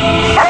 Hey!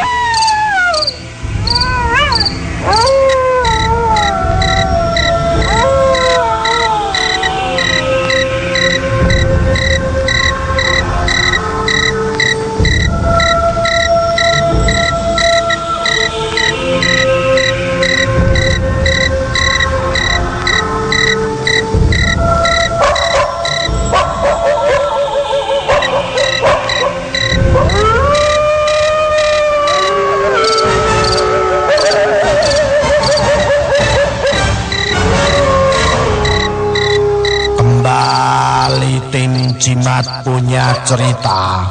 Jimat punya cerita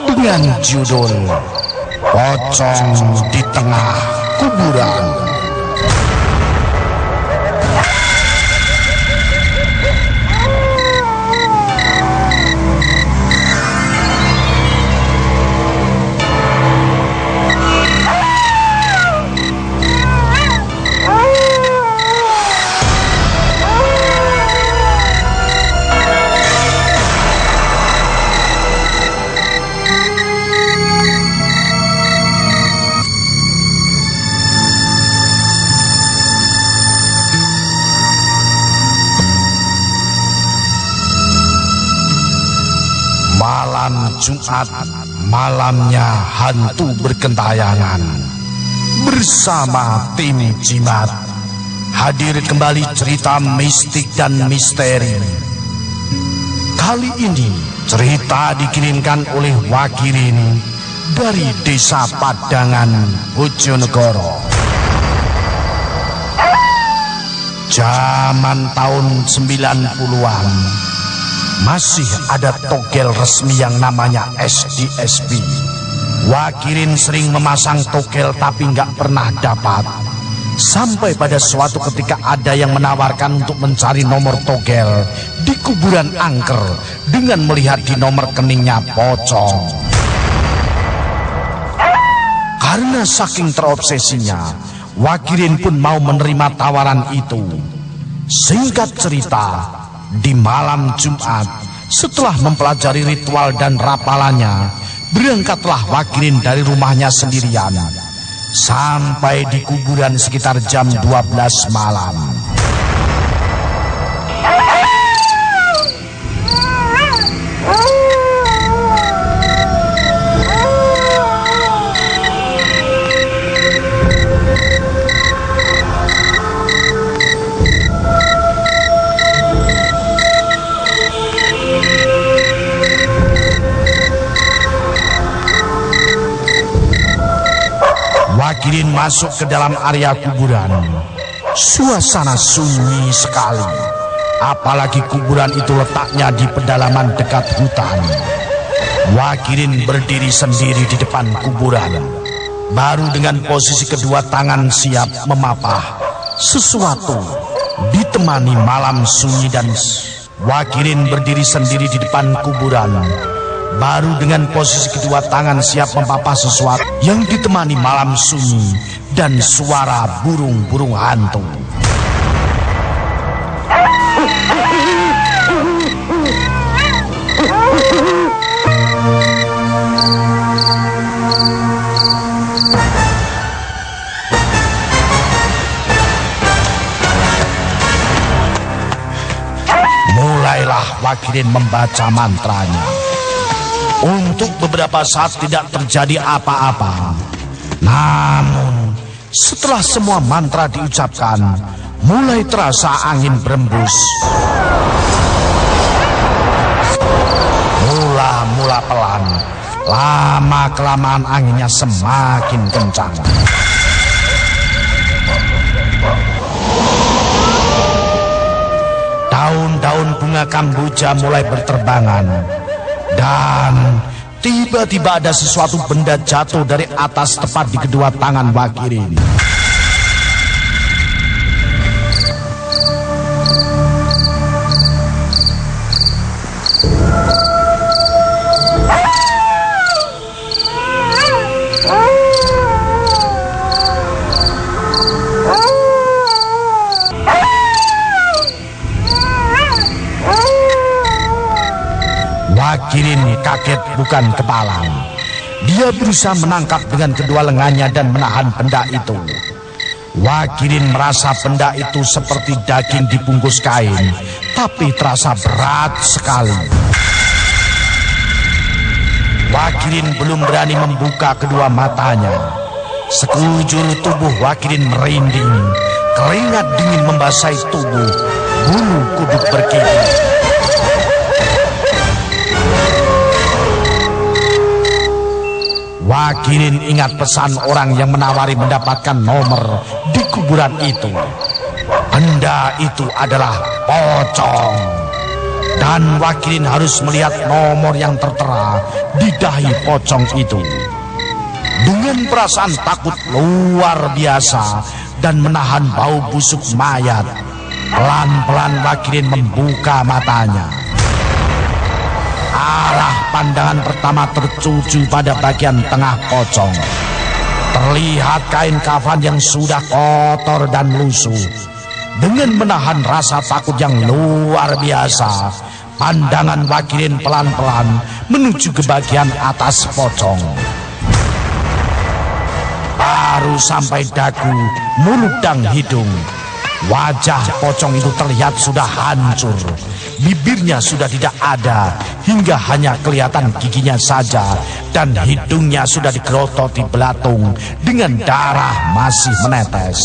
dengan judul Pocong di Tengah Kuburan. Jumat, malamnya hantu berkentayangan. Bersama tim Jimat, hadir kembali cerita mistik dan misteri. Kali ini cerita dikirimkan oleh Wakirin dari Desa Padangan, Bojonegoro. Zaman tahun 90-an, masih ada togel resmi yang namanya SDSB. Wakirin sering memasang togel tapi nggak pernah dapat. Sampai pada suatu ketika ada yang menawarkan untuk mencari nomor togel di kuburan angker dengan melihat di nomor keningnya pocong. Karena saking terobsesinya, Wakirin pun mau menerima tawaran itu. Singkat cerita, di malam Jumat, setelah mempelajari ritual dan rapalannya, berangkatlah Wakirin dari rumahnya sendirian. Sampai di kuburan sekitar jam 12 malam. Wakirin masuk ke dalam area kuburan. Suasana sunyi sekali. Apalagi kuburan itu letaknya di pedalaman dekat hutan. Wakirin berdiri sendiri di depan kuburan. Baru dengan posisi kedua tangan siap memapah sesuatu ditemani malam sunyi dan Wakirin berdiri sendiri di depan kuburan Baru dengan posisi kedua tangan siap mempapah sesuatu yang ditemani malam sunyi dan suara burung-burung hantu. Mulailah Wakirin membaca mantranya. Untuk beberapa saat tidak terjadi apa-apa. Namun, setelah semua mantra diucapkan, mulai terasa angin berembus. Mula-mula pelan, lama-kelamaan anginnya semakin kencang. Daun-daun bunga kamboja mulai berterbangan. Dan tiba-tiba ada sesuatu benda jatuh dari atas tepat di kedua tangan Wakiri ini. Wakirin kaget bukan kepala. Dia berusaha menangkap dengan kedua lengannya dan menahan benda itu. Wakilin merasa benda itu seperti daging dibungkus kain, tapi terasa berat sekali. Wakilin belum berani membuka kedua matanya. Sekujur tubuh Wakilin merinding, keringat dingin membasahi tubuh, bulu kuduk berkibar. Wakilin ingat pesan orang yang menawari mendapatkan nomor di kuburan itu. Benda itu adalah pocong. Dan Wakilin harus melihat nomor yang tertera di dahi pocong itu. Dengan perasaan takut luar biasa dan menahan bau busuk mayat, pelan-pelan Wakilin membuka matanya. Arah pandangan pertama tertuju pada bagian tengah pocong. Terlihat kain kafan yang sudah kotor dan lusuh. Dengan menahan rasa takut yang luar biasa, pandangan Wakilin pelan-pelan menuju ke bagian atas pocong. Baru sampai dagu, mulut dan hidung. Wajah pocong itu terlihat sudah hancur. Bibirnya sudah tidak ada, hingga hanya kelihatan giginya saja. Dan hidungnya sudah dikerototi belatung dengan darah masih menetes.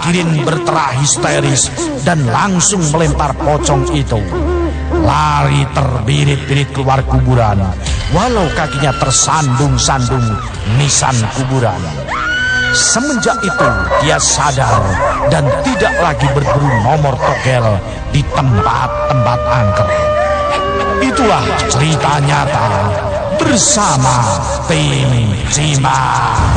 Wakirin berterah histeris dan langsung melempar pocong itu. Lari terbirit-birit keluar kuburan, walau kakinya tersandung-sandung nisan kuburan. Semenjak itu dia sadar dan tidak lagi berburu nomor togel di tempat-tempat angker. Itulah cerita nyata bersama tim Cimak.